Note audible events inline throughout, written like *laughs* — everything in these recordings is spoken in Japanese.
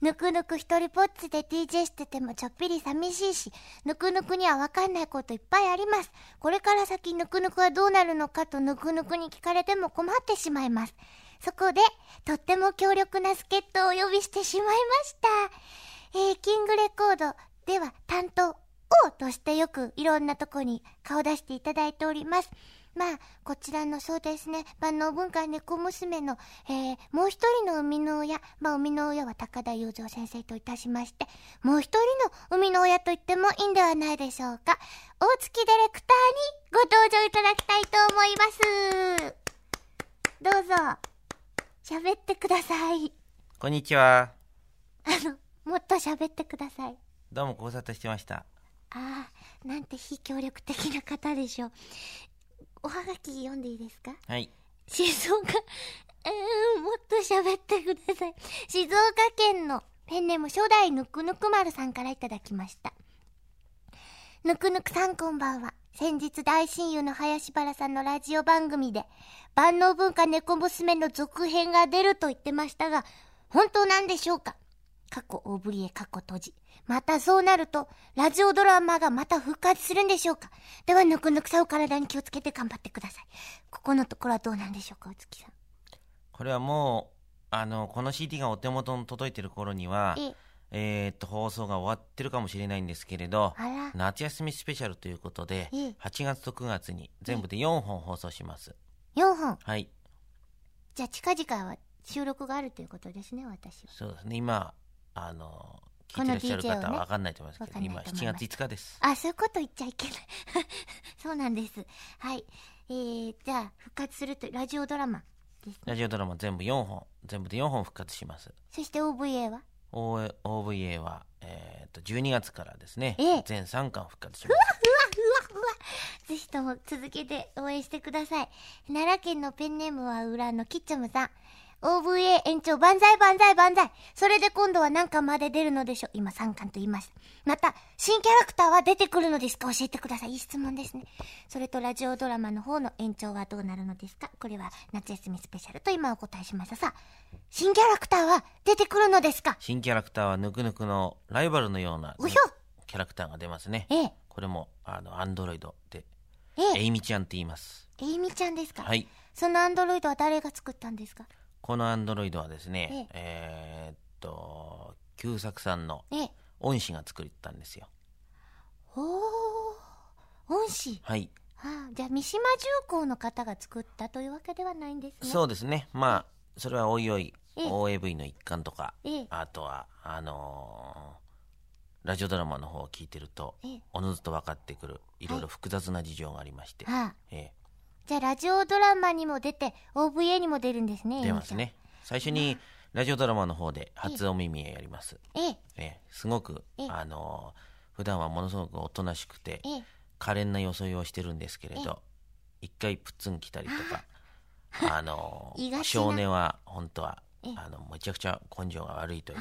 ぬくぬく一人ぽっちで DJ しててもちょっぴり寂しいし、ぬくぬくにはわかんないこといっぱいあります。これから先ぬくぬくはどうなるのかとぬくぬくに聞かれても困ってしまいます。そこで、とっても強力な助っ人をお呼びしてしまいました。えー、キングレコードでは担当王としてよくいろんなとこに顔出していただいております。まあ、こちらのそうですね、万能文化猫娘の、えー、もう一人の生みの親、まあ、生みの親は高田雄三先生といたしまして、もう一人の生みの親と言ってもいいんではないでしょうか。大月ディレクターにご登場いただきたいと思います。どうぞ、喋ってください。こんにちは。あの、もっと喋ってください。どうもご無沙汰してました。ああ、なんて非協力的な方でしょう。おはがき読んでいいですか？はい。静岡、*laughs* えー、もっと喋ってください。静岡県のペンネーム初代ぬくぬく丸さんからいただきました。ぬくぬくさんこんばんは。先日大親友の林原さんのラジオ番組で、万能文化猫娘の続編が出ると言ってましたが、本当なんでしょうか？過去大ぶりへ過去閉じ。またそうなると、ラジオドラマがまた復活するんでしょうか？では、ぬくぬくさお体に気をつけて頑張ってください。ここのところはどうなんでしょうか、お月さん？これはもう、あの、この CD がお手元に届いてる頃には、え、えーっと、放送が終わってるかもしれないんですけれど、夏休みスペシャルということでええ、8月と9月に全部で4本放送します。4本？はい。じゃあ、近々は収録があるということですね、私は。そうですね。今、あの聞いてらっしゃる方はわかんないと思いますけど、わかんない今と思います7月5日です。あ、そういうこと言っちゃいけない。*laughs* そうなんです。はい。えー、じゃあ、復活すると、ラジオドラマですね。ラジオドラマ全部4本、全部で4本復活します。そして OVA は？O- OVA は、えーっと、12月からですねええ、全3巻復活します。うわうわうわぜひとも続けて応援してください。奈良県のペンネームは裏のキッチョムさん。OVA 延長万歳万歳万歳それで今度は何巻まで出るのでしょう今3巻と言いました。また、新キャラクターは出てくるのですか？教えてください。いい質問ですね。それとラジオドラマの方の延長はどうなるのですか？これは夏休みスペシャルと今お答えしました。さあ、新キャラクターは出てくるのですか？新キャラクターはぬくぬくのライバルのようなうひょキャラクターが出ますね。ええ、これも、あの、アンドロイドで、ええ、エイミちゃんって言います。えいみちゃんですか？はい。そのアンドロイドは誰が作ったんですか？このアンドロイドはですね、えーっと、旧作さんのええ、恩師が作ったんですよ。おー、恩師。はい。はあ、じゃあ三島重工の方が作ったというわけではないんですね。そうですね。まあ、それはおいおい、ええ OAV の一環とか、ええあとは、あのーラジオドラマの方を聞いてると、ええおのずと分かってくる、いろいろ複雑な事情がありまして、はあ、えじゃあラジオドラマにも出て OVA にも出るんですね。え出ますね。最初に、ラジオドラマの方で初お耳へやります。ええ、ええ。すごくええ、あのー普段はものすごくおとなしくて、ええ、可憐な装いをしてるんですけれど、一回プッツン来たりとか、あの言いがちな。少年は本当はええ、あの、めちゃくちゃ根性が悪いという、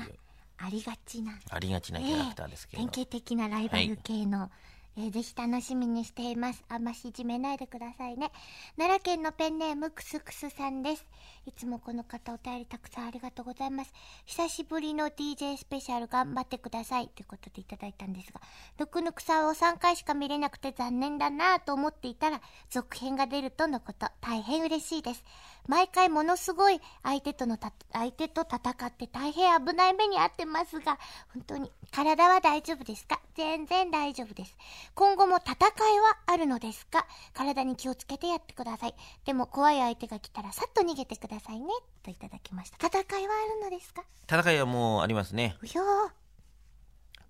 ありがちな。ありがちなキャラクターですけれど、典型的なライバル系の、えーぜひ楽しみにしています。あんましいじめないでくださいね。奈良県のペンネームクスクスさんです。いつもこの方お便りたくさんありがとうございます。久しぶりの DJ スペシャル頑張ってくださいということでいただいたんですが、ぬくぬくさんを3回しか見れなくて残念だなぁと思っていたら、続編が出るとのこと、大変嬉しいです。毎回ものすごい相手とのた、相手と戦って大変危ない目に遭ってますが、本当に体は大丈夫ですか？全然大丈夫です。今後も戦いはあるのですか？体に気をつけてやってください。でも怖い相手が来たらさっと逃げてくださいね。といただきました。戦いはあるのですか？戦いはもうありますね。うひょー。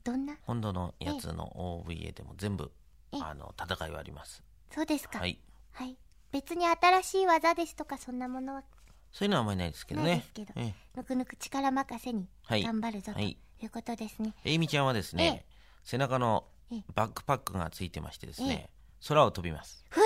どんな？本土のやつの OVA でも全部、えあの、戦いはあります。そうですか。。はいい。はい。別に新しい技ですとかそんなものはそういうのはあんまりないですけどねないですけど。えぬくぬく力任せにはい頑張るぞとはいいうことですね。え、エイミちゃんはですね、背中のええバックパックがついてましてですね、空を飛びます。ふえ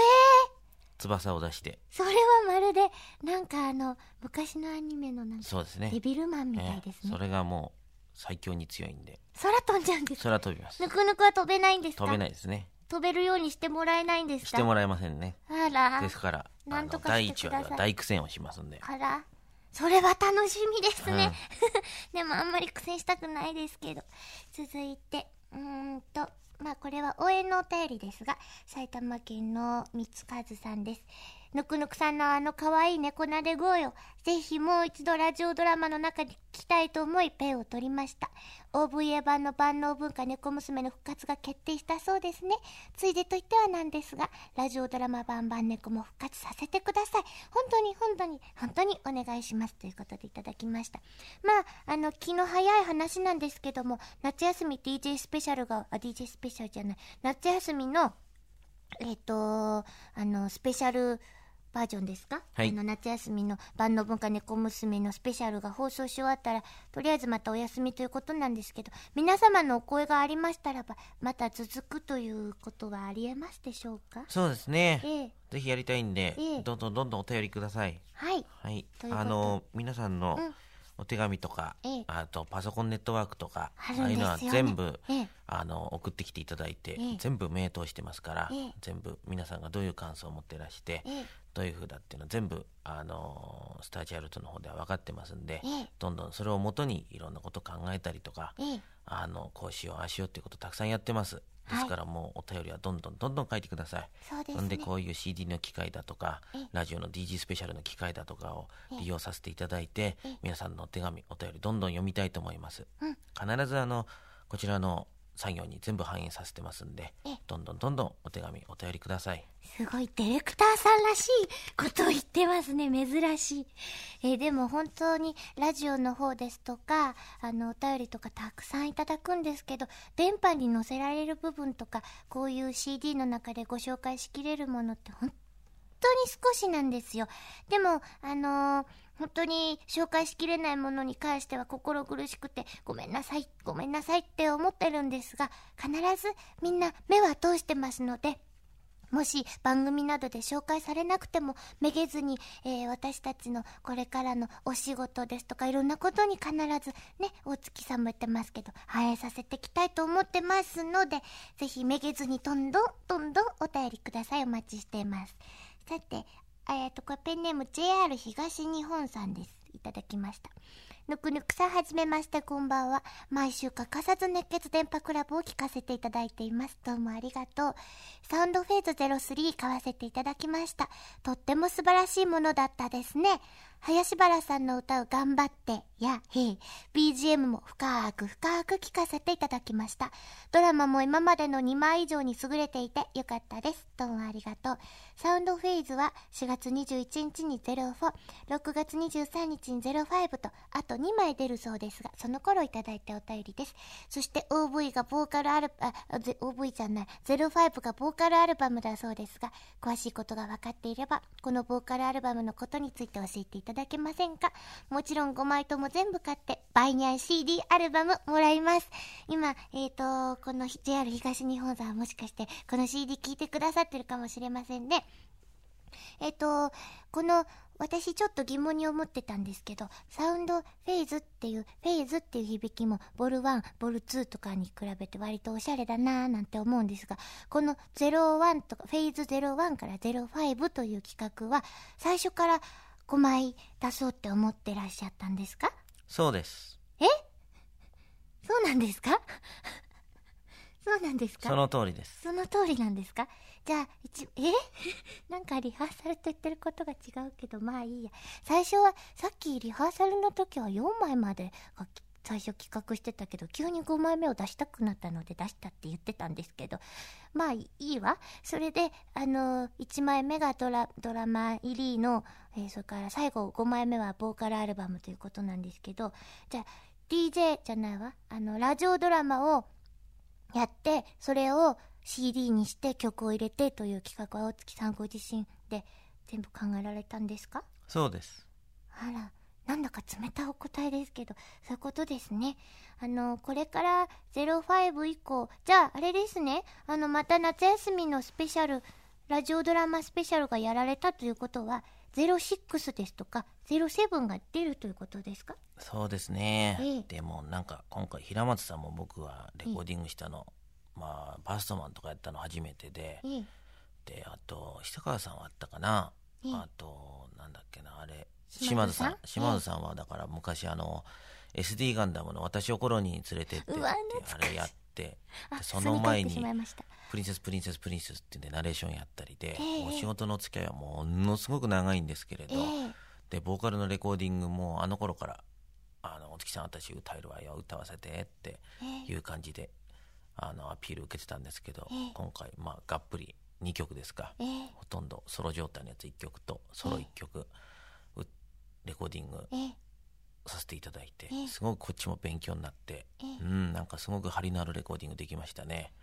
翼を出して。ーそれはまるでなんかあの昔のアニメのなんかそうですね。デビルマンみたいですね。ええそれがもう最強に強いんで、空飛んじゃうんですか？空飛びますぬ。くぬくは飛べないんですか？飛べないですね。飛べるようにしてもらえないんですか？してもらえませんね。あらですから、なんとか第1してください話では大苦戦をしますんで。あらそれは楽しみですね。*laughs* でもあんまり苦戦したくないですけど。続いて、うーんと、まあこれは応援のお便りですが、埼玉県の三和さんです。ぬくぬくさんのあの可愛い猫なで声を、ぜひもう一度ラジオドラマの中で聞きたいと思いペンを取りました。OVA 版の万能文化猫娘の復活が決定したそうですね。ついでと言ってはなんですが、ラジオドラマ版版猫も復活させてください。本当に本当に本当にお願いします。ということでいただきました。まあ、あの、気の早い話なんですけども、夏休み DJ スペシャルが、あ、DJ スペシャルじゃない、夏休みの、えっ、と、あの、スペシャル、バージョンですか、はい。あの夏休みの万能文化猫娘のスペシャルが放送し終わったらとりあえずまたお休みということなんですけど皆様のお声がありましたらばまた続くということはありえますでしょうか？そうですね。ええ。ぜひやりたいんで、ええ。どんどんどんどんお便りください。はい。はい。あの、皆さんのうんお手紙とか、ええ。あとパソコンネットワークとか、あるんああいうのは全部、ええ。あの、送ってきていただいて、ええ。全部目通してますから、ええ。全部皆さんがどういう感想を持ってらして、ええ。どういう風だっていうのは全部、あのスタジアルトの方では分かってますんで、ええ。どんどんそれをもとにいろんなこと考えたりとか、ええ。あの、こうしよう、ああしようっていうことたくさんやってます。ですからもうお便りはどんどんどんどん書いてください。そうですね。なんでこういう CD の機械だとかええ。ラジオの DG スペシャルの機械だとかをええ。利用させていただいてええ。皆さんのお手紙お便りどんどん読みたいと思います。うん。必ずあのこちらの作業に全部反映させてますんでええどんどんどんどんお手紙お便りくださいすごいディレクターさんらしいことを言ってますね。珍しい。えーでも本当にラジオの方ですとか、あの、お便りとかたくさんいただくんですけど、電波に載せられる部分とか、こういう CD の中でご紹介しきれるものって本当に少しなんですよ。でも、あのー本当に紹介しきれないものに関しては心苦しくてごめんなさいごめんなさいって思ってるんですが必ずみんな目は通してますのでもし番組などで紹介されなくてもめげずに、えー私たちのこれからのお仕事ですとかいろんなことに必ずね大月さんも言ってますけど反映させていきたいと思ってますのでぜひめげずにどんどんどんどんお便りくださいお待ちしています。さてえっとこれペンネーム JR 東日本さんです。いただきました。ぬくぬくさんはじめましてこんばんは。毎週欠かさず熱血電波クラブを聞かせていただいています。どうもありがとう。サウンドフェーズ03買わせていただきました。とっても素晴らしいものだったですね。林原さんの歌う頑張ってやへい BGM も深く深く聞かせていただきました。ドラマも今までの2枚以上に優れていてよかったです。どうもありがとう。サウンドフェーズは4月21日に04 6月23日に05とあと2枚出るそうですがその頃いただいたお便りです。そして OV がボーカルアルああ OV じゃない05がボーカルアルバムだそうですが詳しいことが分かっていればこのボーカルアルバムのことについて教えていただきますただけませんか？もちろん5枚とも全部買ってバイニャン CD アルバムもらいます。今えっ、ー、とこの JR 東日本さんもしかしてこの CD 聞いてくださってるかもしれませんね。えっと、この、私ちょっと疑問に思ってたんですけど、サウンドフェーズっていう、フェーズっていう響きも、ボル1、ボル2とかに比べて割とおしゃれだなぁなんて思うんですが、この01とか、フェーズ01から05という企画は、最初から5枚出そうって思ってらっしゃったんですか？そうです。そうなんですか？*laughs* そうなんですか？その通りです。その通りなんですか？じゃあ、一、え？*laughs* なんかリハーサルと言ってることが違うけど、まあいいや。最初は、さっきリハーサルの時は4枚までが最初企画してたけど、急に5枚目を出したくなったので出したって言ってたんですけど、まあいいわ。それで、あの1枚目がドラドラマ入りの、えーそれから最後5枚目はボーカルアルバムということなんですけど、じゃあ、DJ じゃないわ。あの、ラジオドラマをやって、それを CD にして曲を入れてという企画は大月さんご自身で全部考えられたんですか？そうですあら、なんだか冷たいお答えですけど、そういうことですね。あの、これから05以降、じゃあ、あれですね、あの、また夏休みのスペシャル、ラジオドラマスペシャルがやられたということは、06ですとか、07が出るということですか？そうですね、ええ。でもなんか今回平松さんも僕はレコーディングしたの、まあバストマンとかやったの初めてで、ええ。であと久川さんはあったかな、ええ。あとなんだっけなあれ島津さん？島島津さんはだから昔あの SD ガンダムの私をコロニーに連れてってってあれやってその前にプリンセスプリンセスプリンセスってナレーションやったりで、ええ。お仕事の付き合いはものすごく長いんですけれど、ええ。でボーカルのレコーディングもあの頃から「あのお月さん私歌えるわよ歌わせて」ってええ。いう感じであのアピール受けてたんですけど、ええ。今回まあがっぷり2曲ですか、ええ。ほとんどソロ状態のやつ1曲とソロ1曲、うレコーディングええ。させていただいて、ええ。すごくこっちも勉強になって、ええ。うんなんかすごく張りのあるレコーディングできましたね。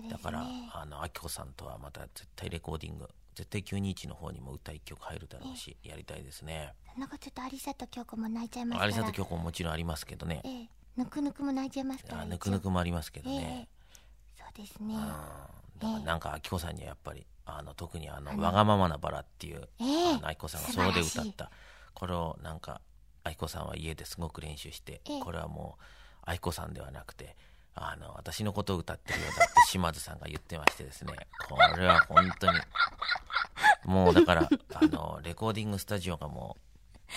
ね。だからあのあきこさんとはまた絶対レコーディング絶対921の方にも歌1曲入るだろうし、やりたいですね。なんかちょっと有里京子も泣いちゃいました有里京子ももちろんありますけどね、ええ。ぬくぬくも泣いちゃいますからあぬくぬくもありますけどええ。ね、そうですね。うん。だからなんかあきこさんにはやっぱりあの特にあのわがままなバラっていうええ。あのあきこさんがソロで歌ったこれをなんかあきこさんは家ですごく練習して、ええ。これはもうあきこさんではなくてあの私のことを歌ってるようだって *laughs* 島津さんが言ってましてですね。これは本当にもうだからあのレコーディングスタジオがも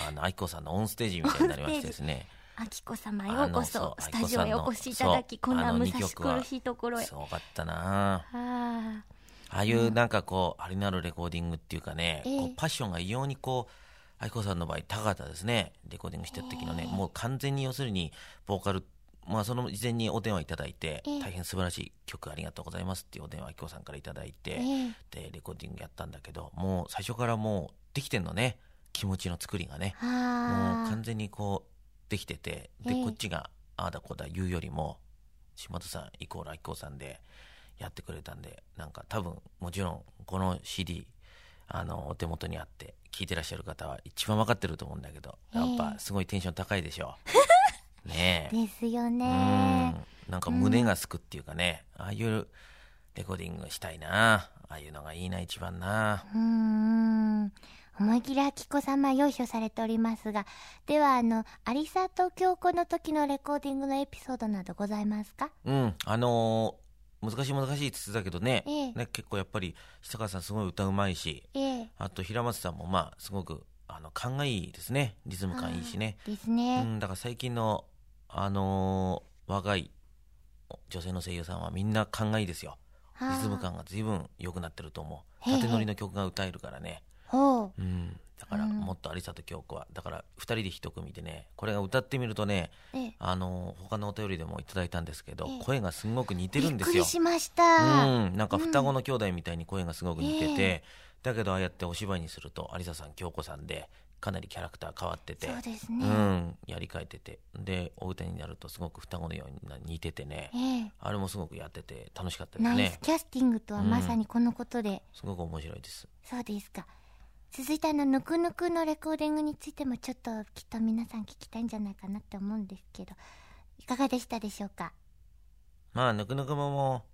うあのあきこさんのオンステージみたいになりましてですね。あきこ様ようこあそスタジオへお越しいただきこんな武蔵苦しいところへすごかったなああいうなんかこう、ありなるレコーディングっていうかね、ええ。こうパッションが異様にこう、愛子さんの場合高かったですね。レコーディングしてる時のね、もう完全に要するに、ボーカル、まあその事前にお電話いただいて、ええ。大変素晴らしい曲ありがとうございますっていうお電話、愛子さんからいただいて、ええ。で、レコーディングやったんだけど、もう最初からもうできてんのね、気持ちの作りがね。もうあ完全にこう、できてて、で、ええ。こっちが、ああだこうだ言うよりも、島田さんイコールあきこさんでやってくれたんで、なんか多分、もちろん、この CD、あの、お手元にあって、聴いてらっしゃる方は一番わかってると思うんだけど、やっぱすごいテンション高いでしょ。*laughs* ねえ。ですようんね。なんか胸がすくっていうかね、ああいうレコーディングしたいな。ああいうのがいいな、一番な。うーん。思い切りあきこ様用意されておりますが、ではあの、有里京子の時のレコーディングのエピソードなどございますか？うん、あのー難しい難しいって言ってたけどね,、ええ。ね結構やっぱり下川さんすごい歌うまいしええ。あと平松さんもまあすごくあの勘がいいですね。リズム感いいしね。ですうね。んだから最近のあのー若い女性の声優さんはみんな勘がいいですよ。リズム感が随分良くなってると思う。縦乗りの曲が歌えるからね。ほう。うんだからうん。もっと有里京子は。だから2人で一組でねこれが歌ってみるとねええ。あのー他のお便りでもいただいたんですけど、ええ。声がすごく似てるんですよ。しました。うん、なんか双子の兄弟みたいに声がすごく似てて、えだけどああやってお芝居にすると有沙さん京子さんでかなりキャラクター変わっててそうですうね。ん、やり替えてて。でお歌になるとすごく双子のように似ててね。ええ。あれもすごくやってて楽しかったですナイねスキャスティングとはまさにこのことで、すごく面白いです。そうですか。続いてあの、ぬくぬくのレコーディングについてもちょっときっと皆さん聞きたいんじゃないかなって思うんですけど、いかがでしたでしょうか？まあぬくぬくもも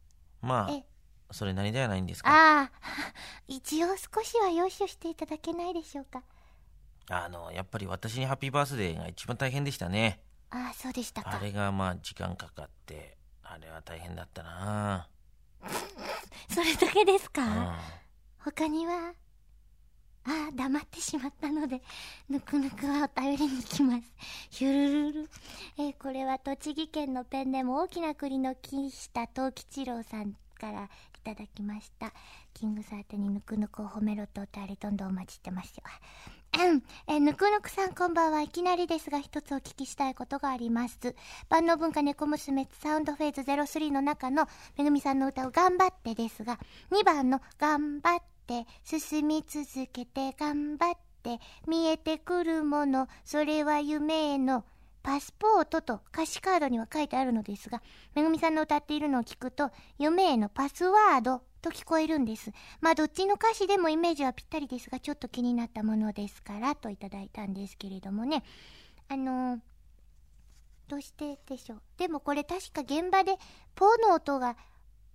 まえあそれなりではないんですか？ああ、*laughs* 一応少しは用意をしていただけないでしょうか？あのやっぱり私にハッピーバースデーが一番大変でしたね。ああ、そうでしたか。あ。れがまあ時間かかってあれは大変だったな。*laughs* それだけですか、うん。他には？ああ、黙ってしまったので、ぬくぬくはお便りに行きます。*laughs* ひゅるるる。えーこれは栃木県のペンネーム大きな栗の木下藤吉郎さんからいただきました。キングサーテにぬくぬくを褒めろとお便りどんどんお待ちしてますよ。うん。えぬくぬくさんこんばんはいきなりですが一つお聞きしたいことがあります。万能文化猫娘サウンドフェーズ03の中のめぐみさんの歌を頑張ってですが、2番の頑張って進み続けて頑張って見えてくるもの、それは夢へのパスポートと歌詞カードには書いてあるのですが、めぐみさんの歌っているのを聞くと、夢へのパスワードと聞こえるんです。まあどっちの歌詞でもイメージはぴったりですが、ちょっと気になったものですからといただいたんですけれどもね。あのーどうしてでしょう。でもこれ確か現場でポの音が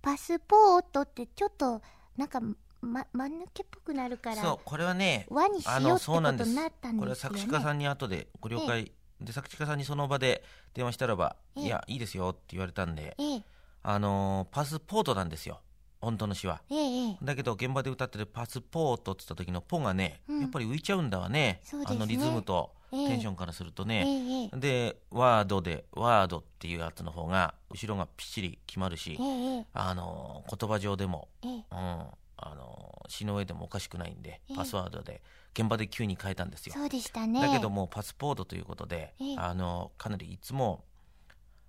パスポートってちょっとなんかま、間抜けっぽくなるからそうこれはね和にしようってこそうなんですとになったんこれはです。よね。作詞家さんに後でご了解、で作詞家さんにその場で電話したらば「ええ。いやいいですよ」って言われたんでええ、あのーパスポートなんですよ。本当の詩は。ええええ。だけど現場で歌ってるパスポートって言った時のポがね、うん。やっぱり浮いちゃうんだわね。ね。あのリズムとええ。テンションからするとえね、えええでワードでワードっていうやつの方が後ろがぴっちり決まるし、えええ。あの言葉上でも、ええ。うん、あの詩の上でもおかしくないんで、ええ。パスワードで現場で急に変えたんですよ。そうでしたね。だけどもうパスポートということで、ええ。あのかなりいつも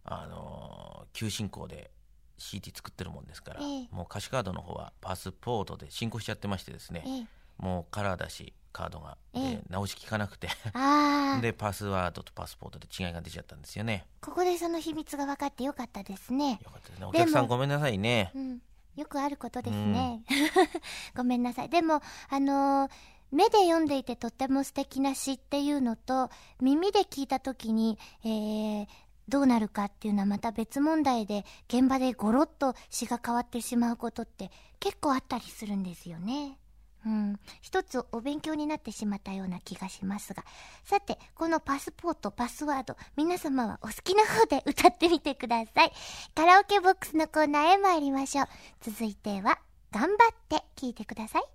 あの急進行で CD 作ってるもんですから、ええ。もう歌詞カードの方はパスポートで進行しちゃってましてですね、ええ。もうカラーだしカードが、ええ。で直し聞かなくて *laughs* でパスワードとパスポートで違いが出ちゃったんですよね。ここでその秘密が分かってよかったですね。よかったですね。お客さんごめんなさいね。うんよくあることですね、*laughs* ごめんなさい。でもあのー目で読んでいてとっても素敵な詩っていうのと耳で聞いた時に、えーどうなるかっていうのはまた別問題で現場でゴロッと詩が変わってしまうことって結構あったりするんですよね。うん、一つお勉強になってしまったような気がしますがさてこのパスポートパスワード皆様はお好きな方で歌ってみてください。*laughs* カラオケボックスのコーナーへ参りましょう。続いては頑張って聴いてください。